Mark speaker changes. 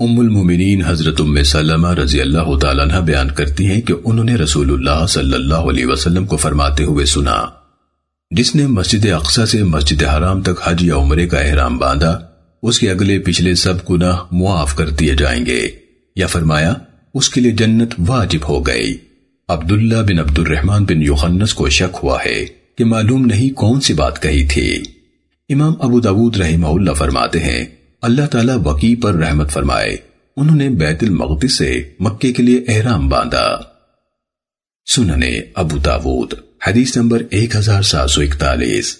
Speaker 1: ام المومنین حضرت ام سلمہ رضی اللہ تعالیٰ عنہ بیان کرتی ہیں کہ انہوں نے رسول اللہ صلی اللہ علیہ وسلم کو فرماتے ہوئے سنا، جس نے مسجد اقصہ سے مسجد حرام تک حج یا عمرے کا احرام باندھا، اس کے اگلے پچھلے سب گناہ معاف کر دیے جائیں گے۔ یا فرمایا، اس کے لیے جنت واجب ہو گئی۔ عبداللہ بن عبد الرحمن بن یوخنس کو شک ہوا ہے کہ معلوم نہیں کون سی بات کہی تھی۔ امام ابو داود رحمہ اللہ فرماتے ہیں اللہ تعالیٰ وقی پر رحمت فرمائے۔ انہوں نے بیت المغتی سے مکے کے لیے احرام باندھا۔ سننے ابو تاوت حدیث نمبر 1741